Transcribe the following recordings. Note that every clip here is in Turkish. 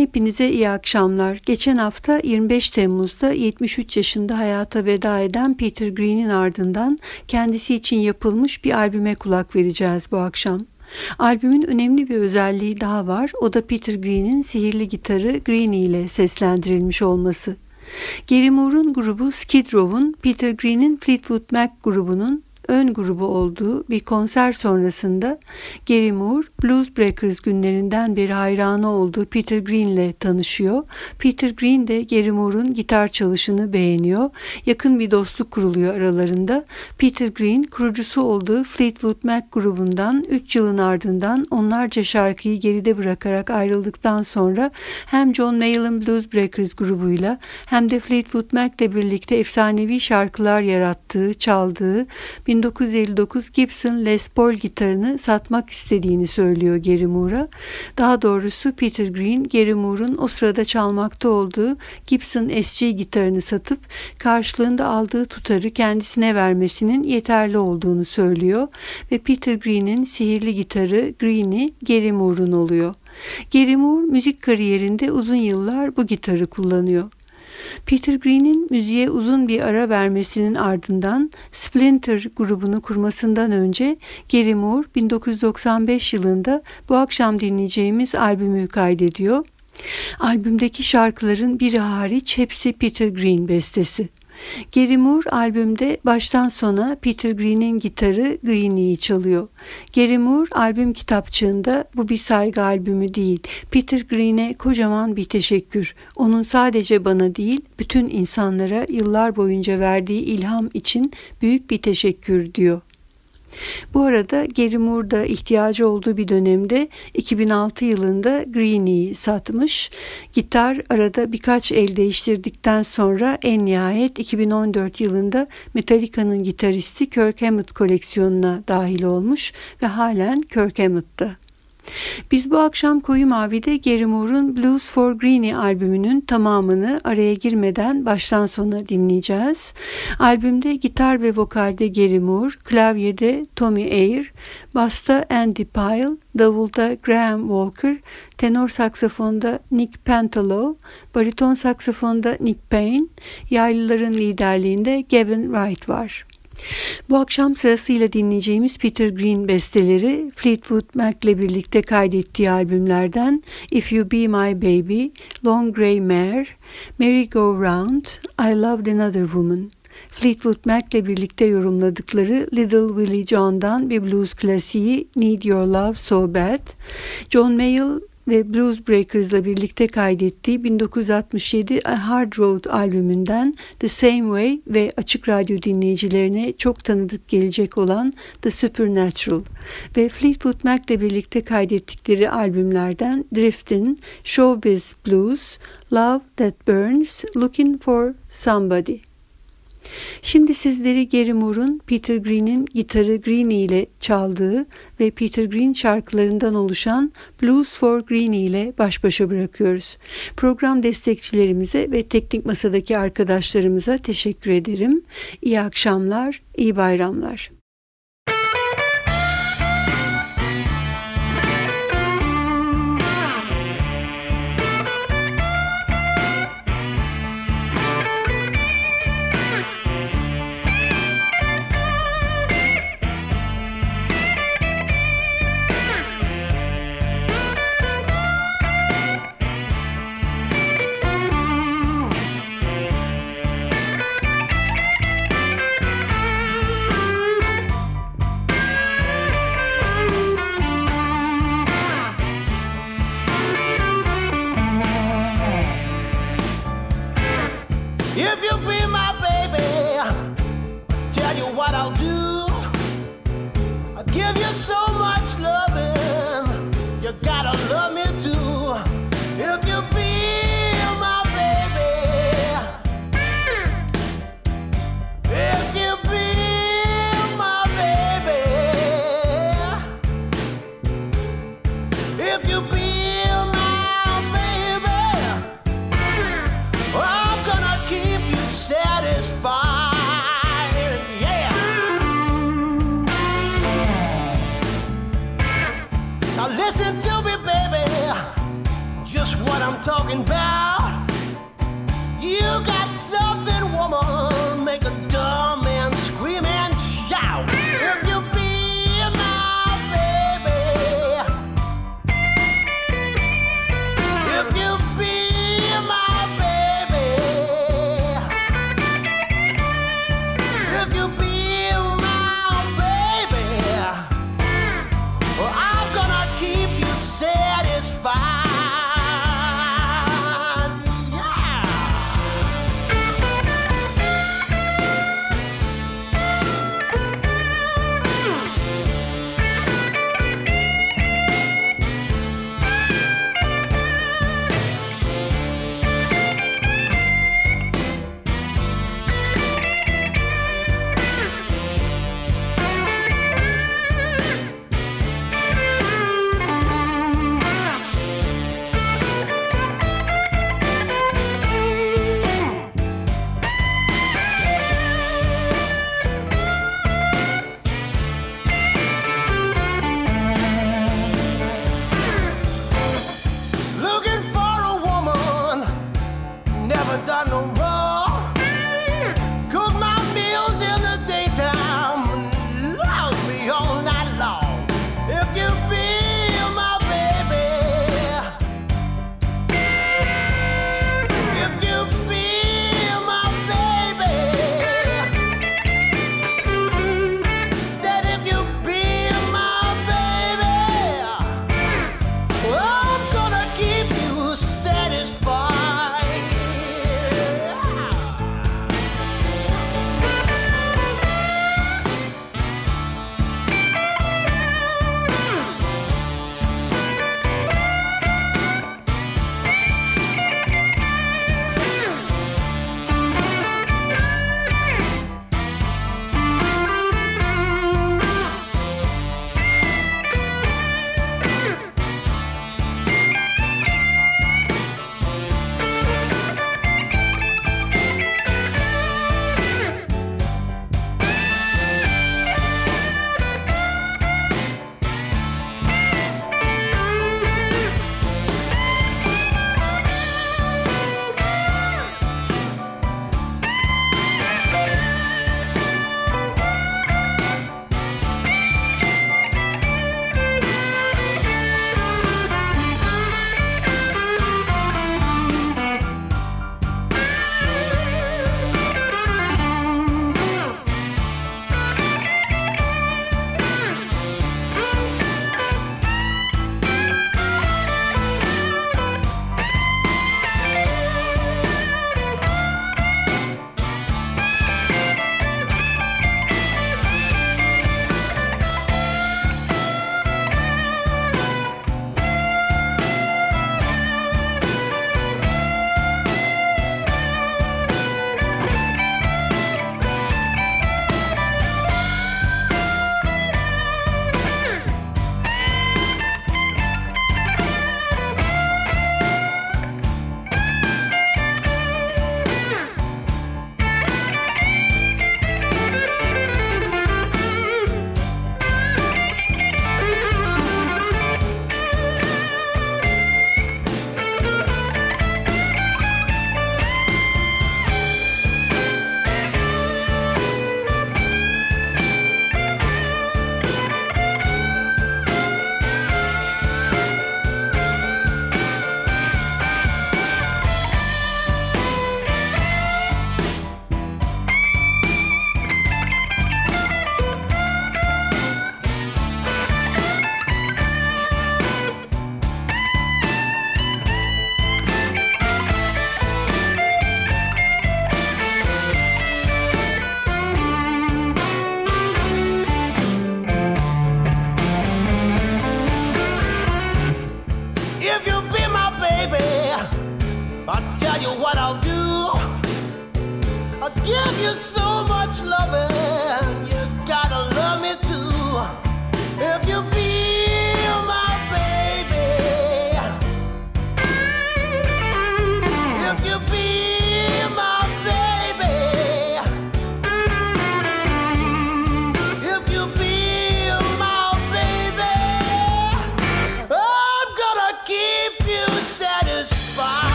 Hepinize iyi akşamlar. Geçen hafta 25 Temmuz'da 73 yaşında hayata veda eden Peter Green'in ardından kendisi için yapılmış bir albüme kulak vereceğiz bu akşam. Albümün önemli bir özelliği daha var. O da Peter Green'in sihirli gitarı Greenie ile seslendirilmiş olması. Gary Moore'un grubu Skid Row'un Peter Green'in Fleetwood Mac grubunun ön grubu olduğu bir konser sonrasında Gary Moore, Blues Breakers günlerinden beri hayranı olduğu Peter Green ile tanışıyor. Peter Green de Gary Moore'un gitar çalışını beğeniyor. Yakın bir dostluk kuruluyor aralarında. Peter Green kurucusu olduğu Fleetwood Mac grubundan 3 yılın ardından onlarca şarkıyı geride bırakarak ayrıldıktan sonra hem John Mayall'ın Blues Breakers grubuyla hem de Fleetwood Mac ile birlikte efsanevi şarkılar yarattığı, çaldığı 1959 Gibson Les Paul gitarını satmak istediğini söylüyor Gary Moore'a. Daha doğrusu Peter Green, Gary Moore'un o sırada çalmakta olduğu Gibson SG gitarını satıp karşılığında aldığı tutarı kendisine vermesinin yeterli olduğunu söylüyor ve Peter Green'in sihirli gitarı Green'i Gary Moore'un oluyor. Gary Moore müzik kariyerinde uzun yıllar bu gitarı kullanıyor. Peter Green'in müziğe uzun bir ara vermesinin ardından Splinter grubunu kurmasından önce Gary Moore 1995 yılında bu akşam dinleyeceğimiz albümü kaydediyor. Albümdeki şarkıların biri hariç hepsi Peter Green bestesi. Gary Moore albümde baştan sona Peter Green'in gitarı Greenie'yi çalıyor. Gary Moore albüm kitapçığında bu bir saygı albümü değil. Peter Green'e kocaman bir teşekkür. Onun sadece bana değil bütün insanlara yıllar boyunca verdiği ilham için büyük bir teşekkür diyor. Bu arada Gary Moore da ihtiyacı olduğu bir dönemde 2006 yılında Greenie'yi satmış. Gitar arada birkaç el değiştirdikten sonra en nihayet 2014 yılında Metallica'nın gitaristi Kirk Hammett koleksiyonuna dahil olmuş ve halen Kirk Hammett'ta. Biz bu akşam Koyu Mavi'de Gary Moore'un Blues for Greenie albümünün tamamını araya girmeden baştan sona dinleyeceğiz. Albümde gitar ve vokalde Gary Moore, klavyede Tommy Ayer, basta Andy Pyle, davulda Graham Walker, tenor saksafonda Nick Pantalo, bariton saksafonda Nick Payne, yaylıların liderliğinde Gavin Wright var. Bu akşam sırasıyla dinleyeceğimiz Peter Green besteleri Fleetwood Mac ile birlikte kaydettiği albümlerden If You Be My Baby, Long Grey Mare, Merry Go Round, I Loved Another Woman. Fleetwood Mac ile birlikte yorumladıkları Little Willie John'dan bir blues klasiği Need Your Love So Bad, John Mayall ve Blues Breakers'la birlikte kaydettiği 1967 A Hard Road albümünden The Same Way ve açık radyo dinleyicilerine çok tanıdık gelecek olan The Supernatural ve Fleetwood Mac ile birlikte kaydettikleri albümlerden Driftin, Showbiz Blues, Love That Burns, Looking For Somebody. Şimdi sizleri Gary Moore'un Peter Green'in gitarı Greenie ile çaldığı ve Peter Green şarkılarından oluşan Blues for Greenie ile baş başa bırakıyoruz. Program destekçilerimize ve teknik masadaki arkadaşlarımıza teşekkür ederim. İyi akşamlar, iyi bayramlar. I'm talking about.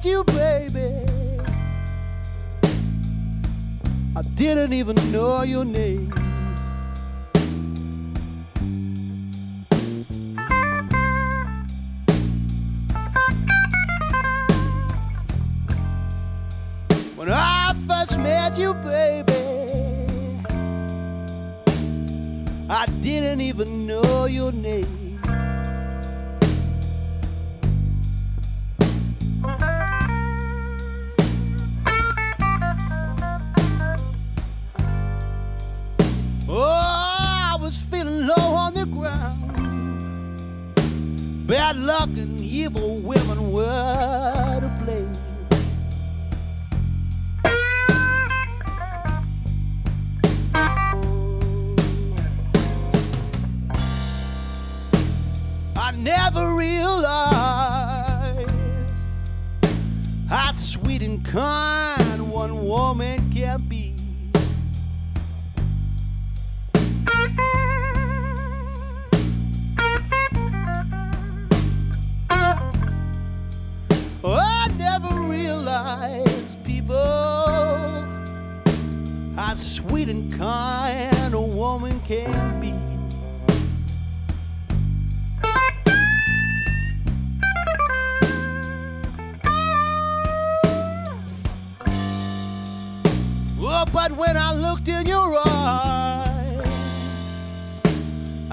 you, baby. I didn't even know your name. When I first met you, baby, I didn't even know your name.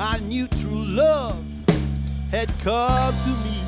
I knew true love had come to me.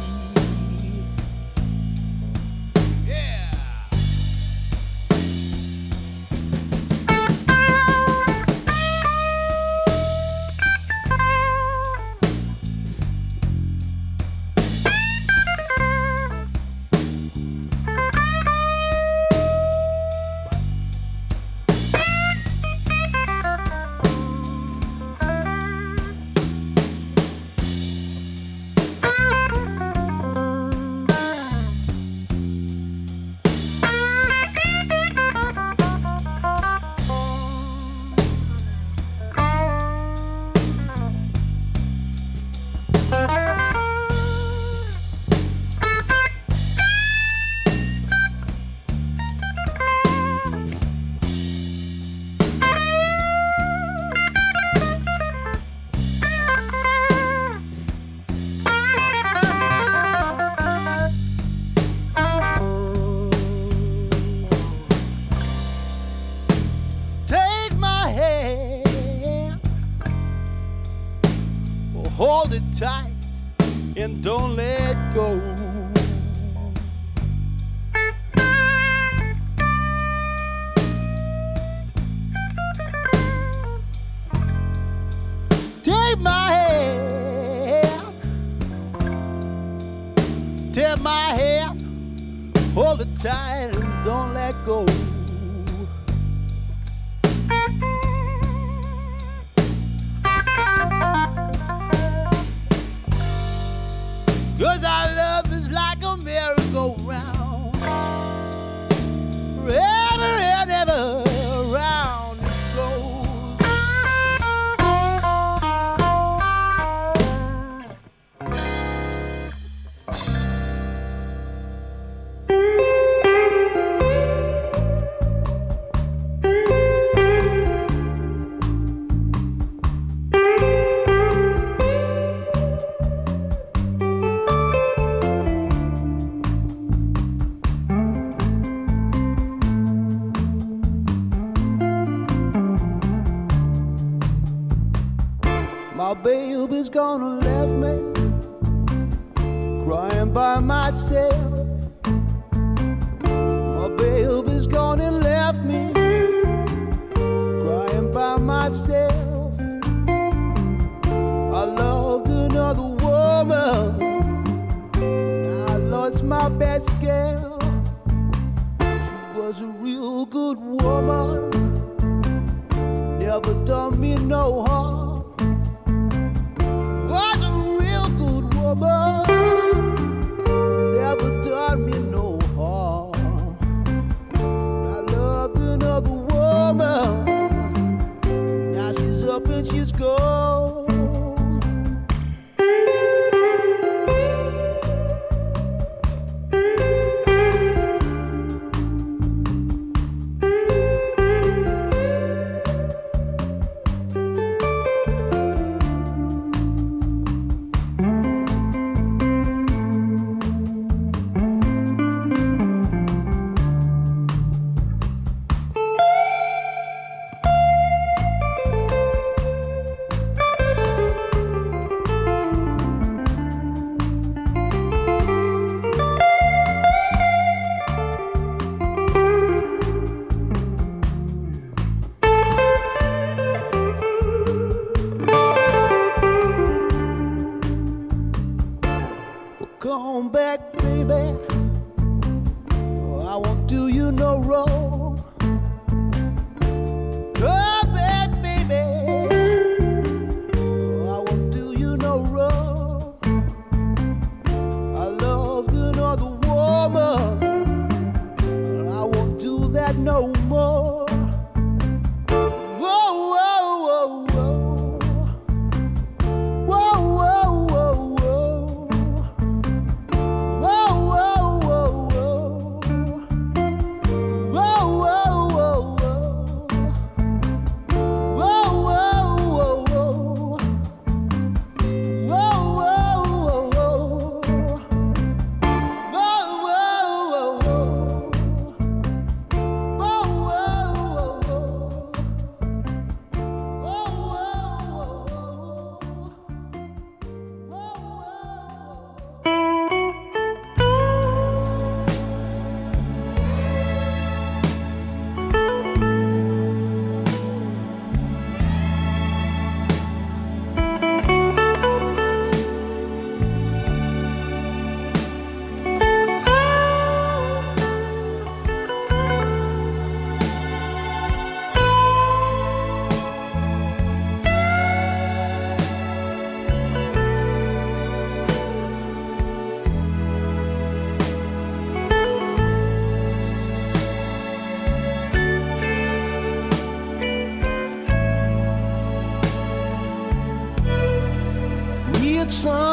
sun.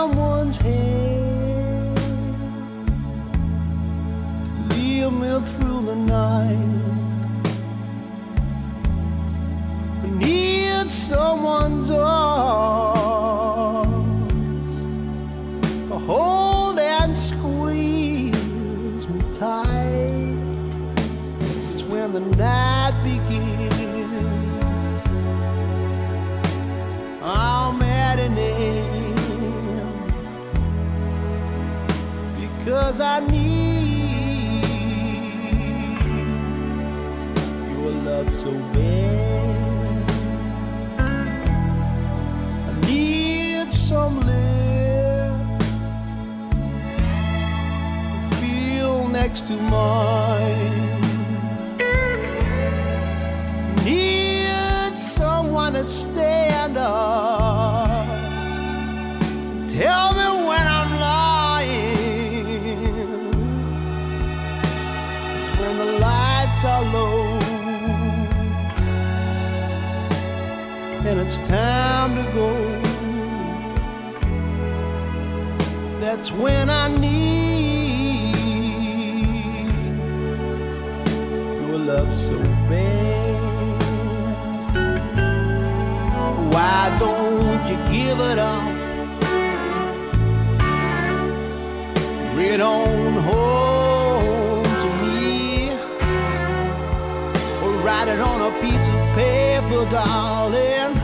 Next to mine. Need someone to stand up. Tell me when I'm lying. When the lights are low. And it's time to go. That's when I need don't you give it up? Bring it on home to me. Or write it on a piece of paper, darling.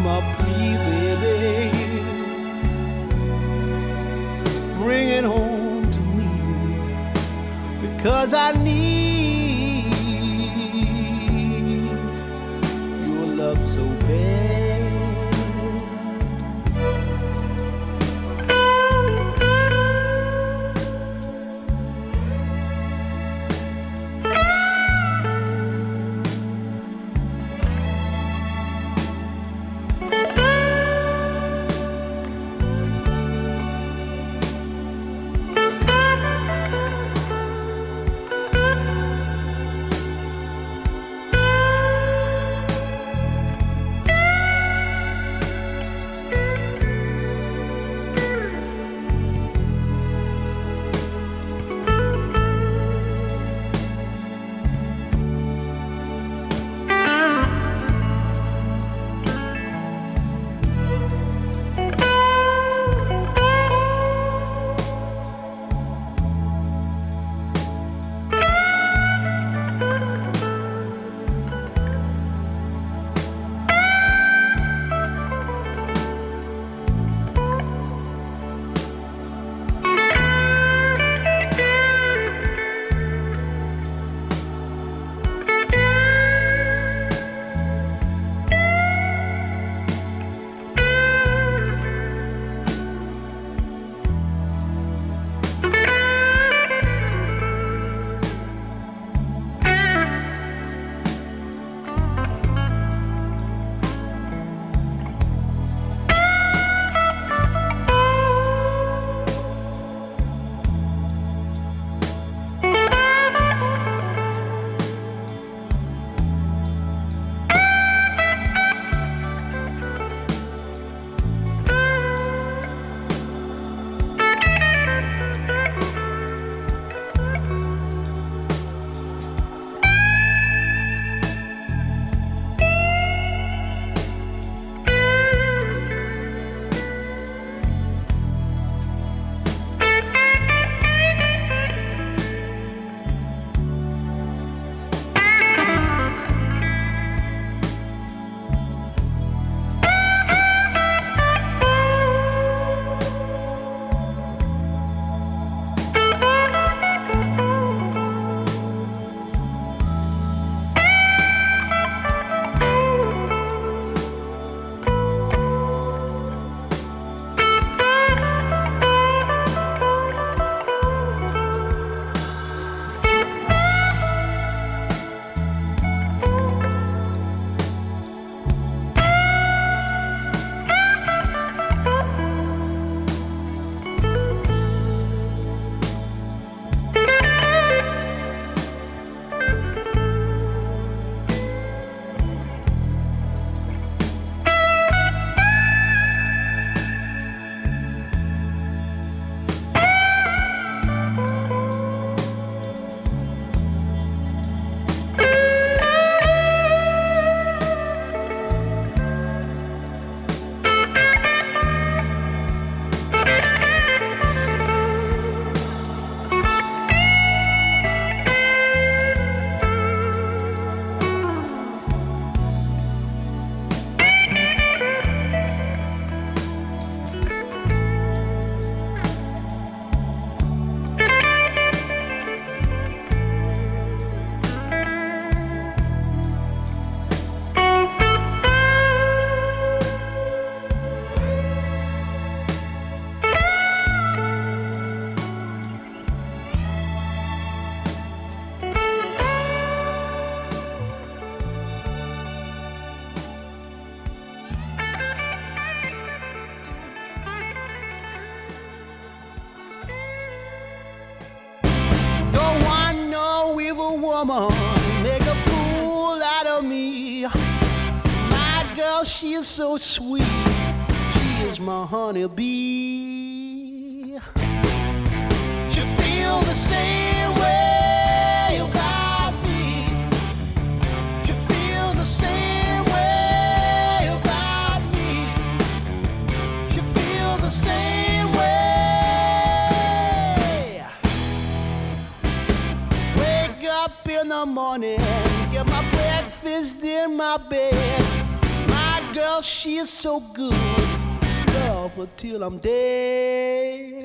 My plea, baby. Bring it home to me. Because I need so sweet. She is my honeybee. she is so good. Love her till I'm dead.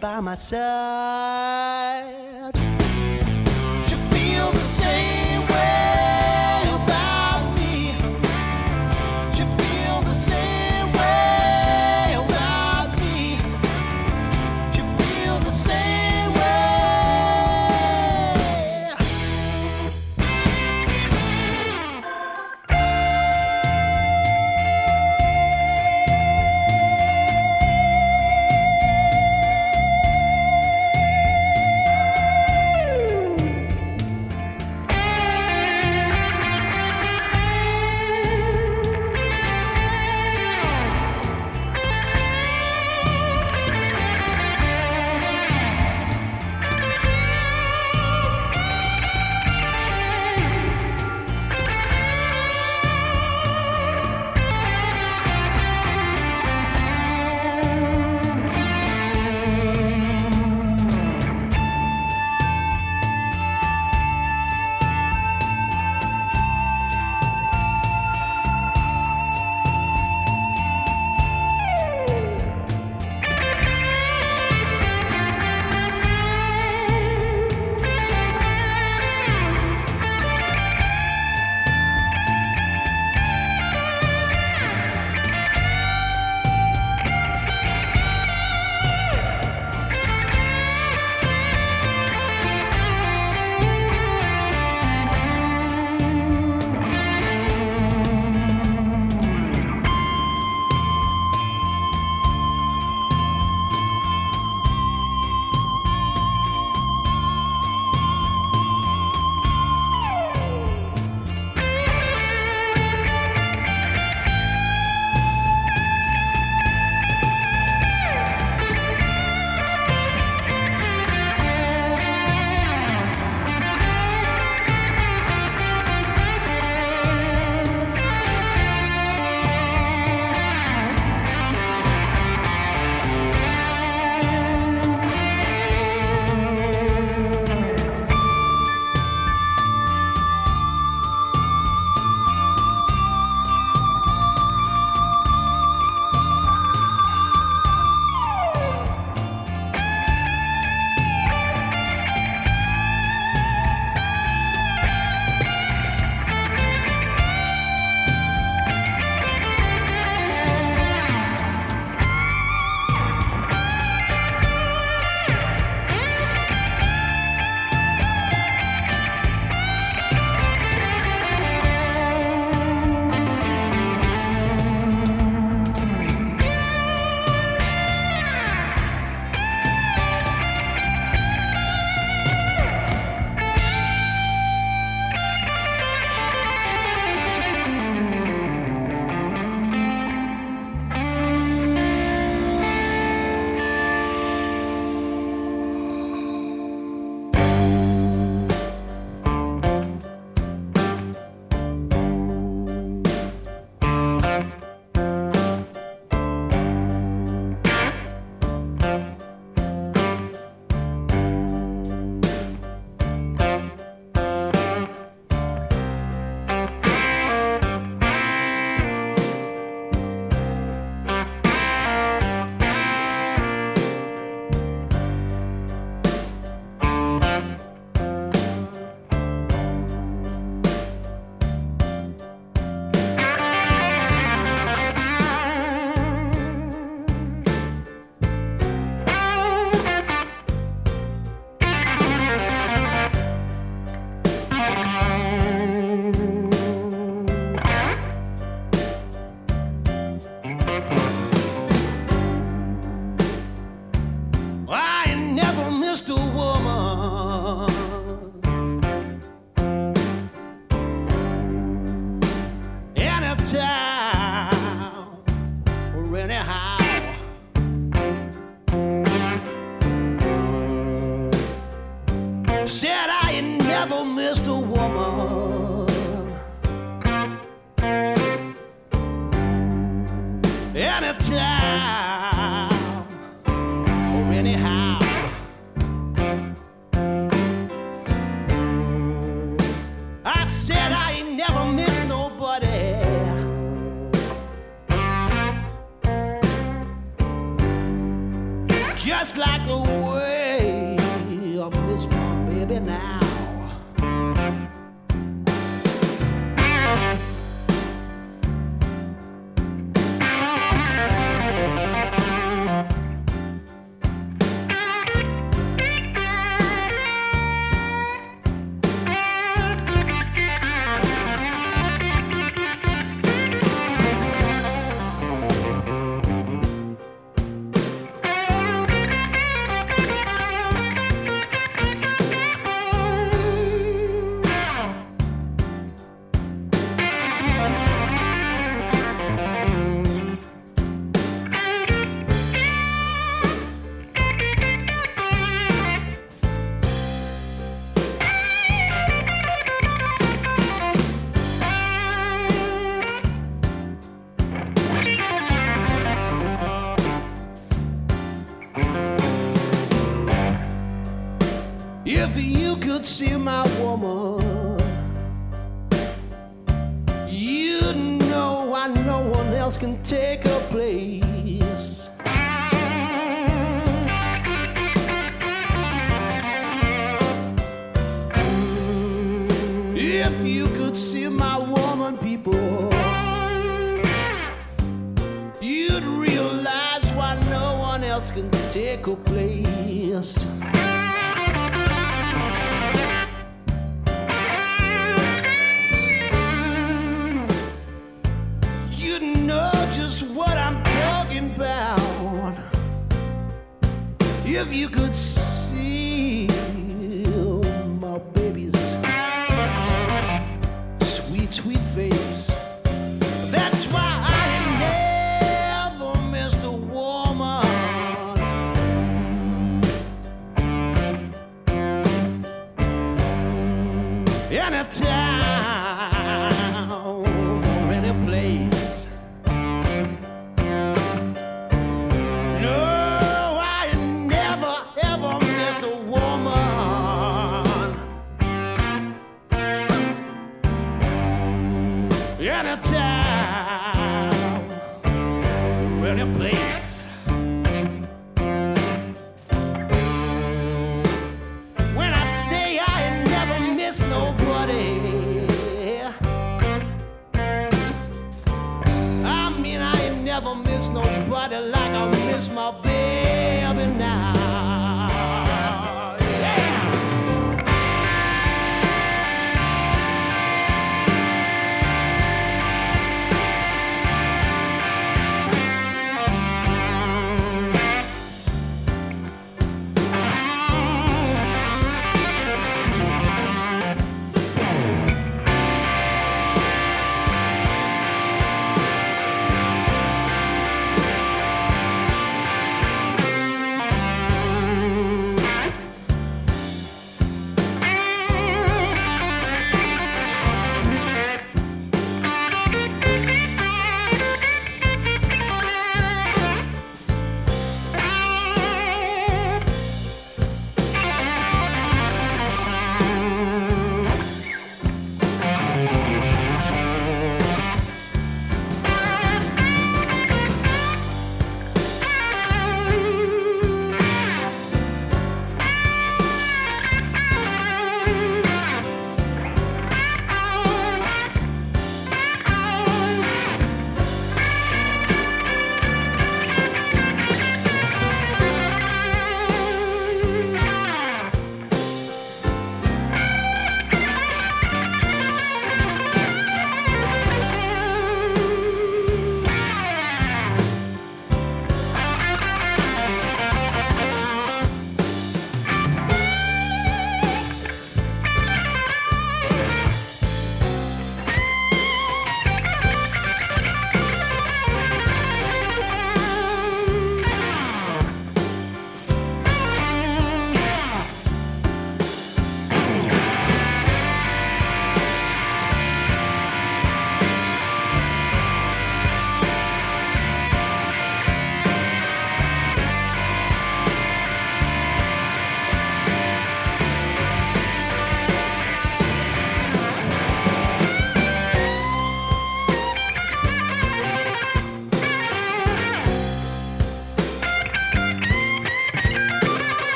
by my side. You feel the same.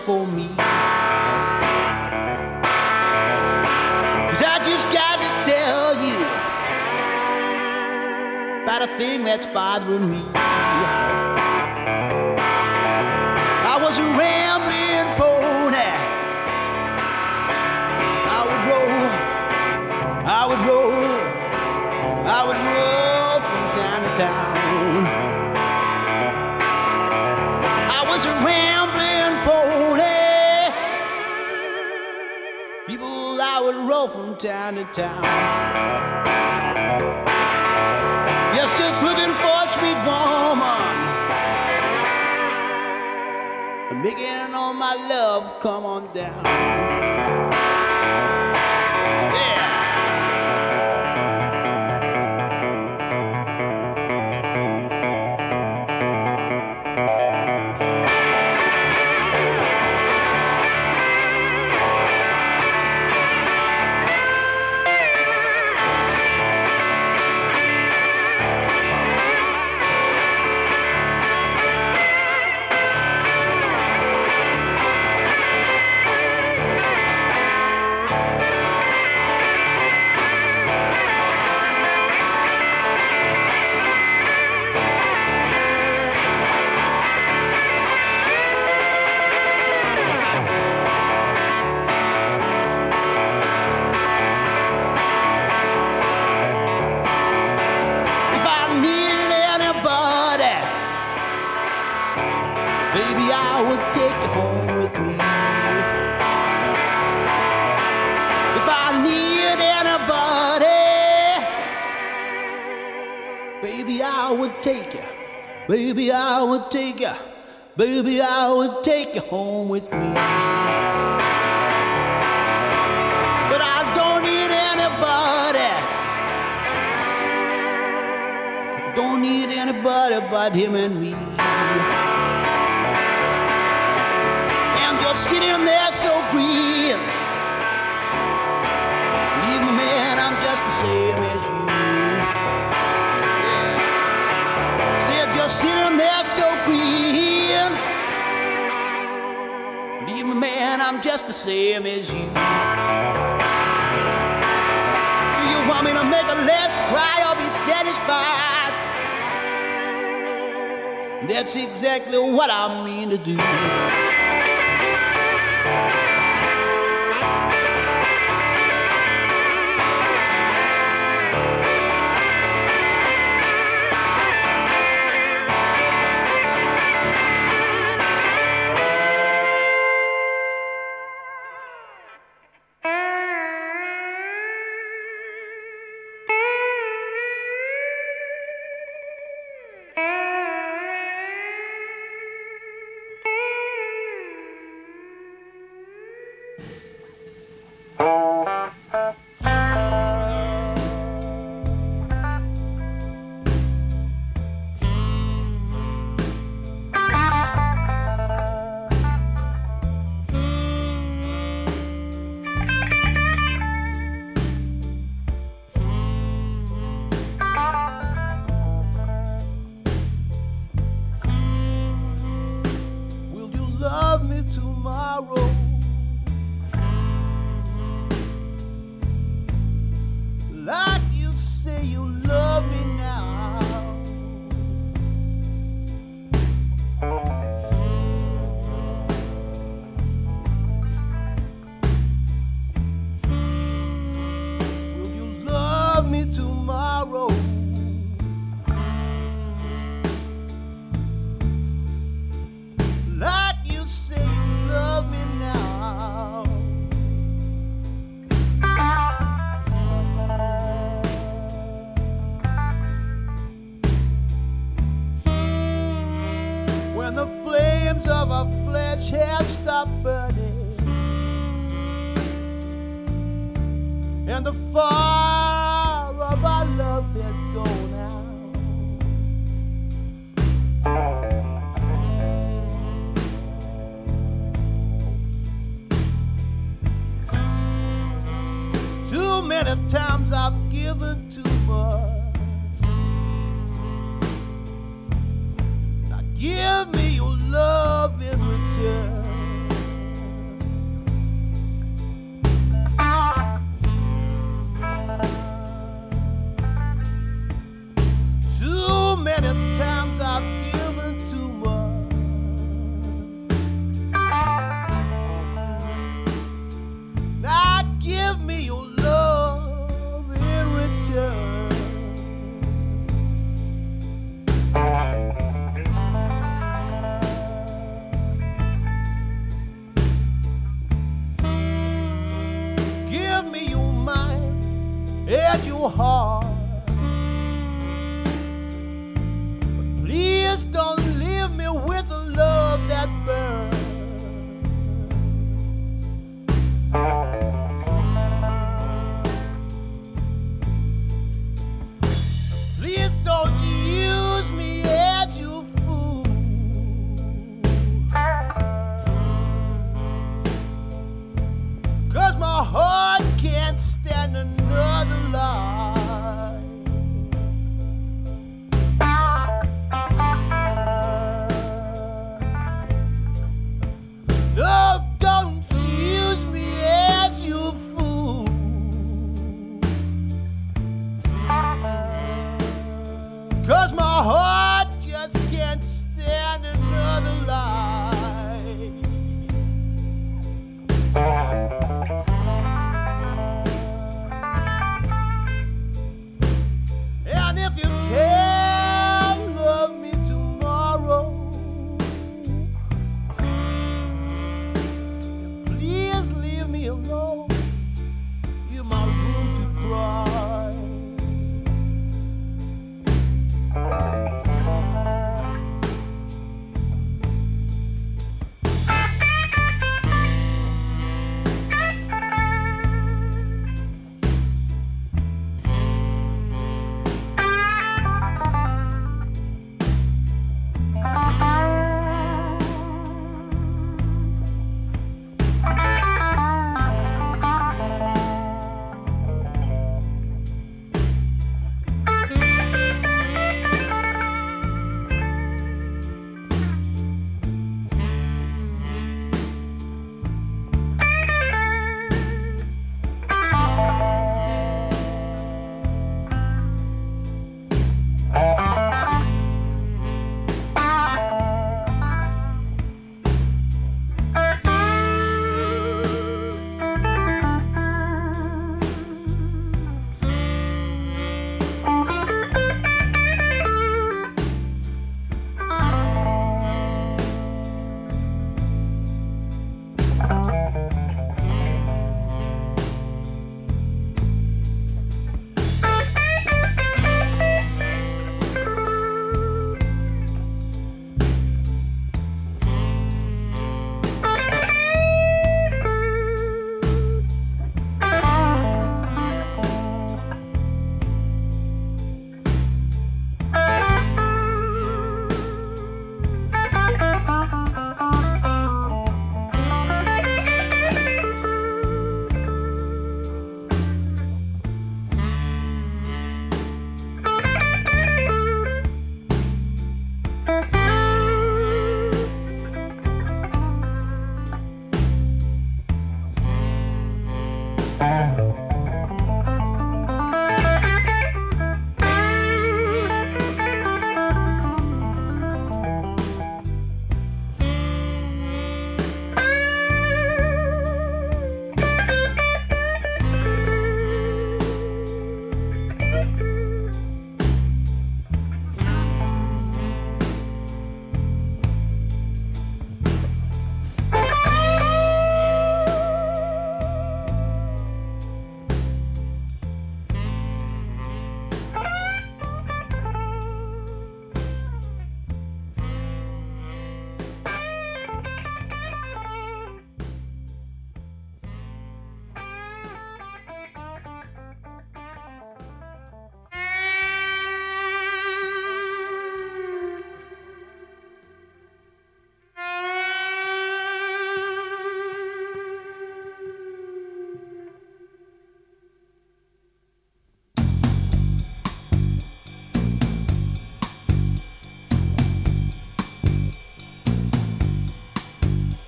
For me? Town to town. Yes, just looking for a sweet woman. Making all my love come on down. Baby, I would take you. Baby, I would take you home with me. But I don't need anybody. Don't need anybody but him and me. And you're sitting there so green. Believe me, man, I'm just the same Believe me, man, I'm just the same as you. Do you want me to make a less cry or be satisfied? That's exactly what I mean to do. our flesh had stopped burning, and the fire of our love has gone out. Too many times I've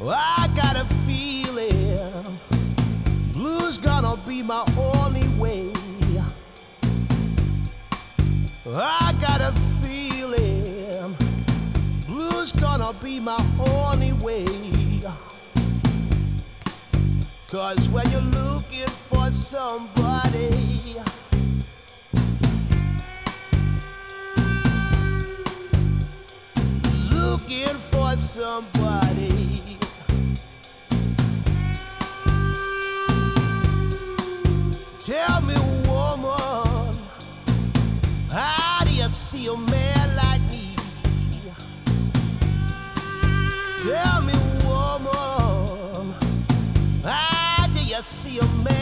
I got a feeling blues gonna be my only way. I got a feeling blues gonna be my only way. Cause when you're looking for somebody, looking for somebody. A man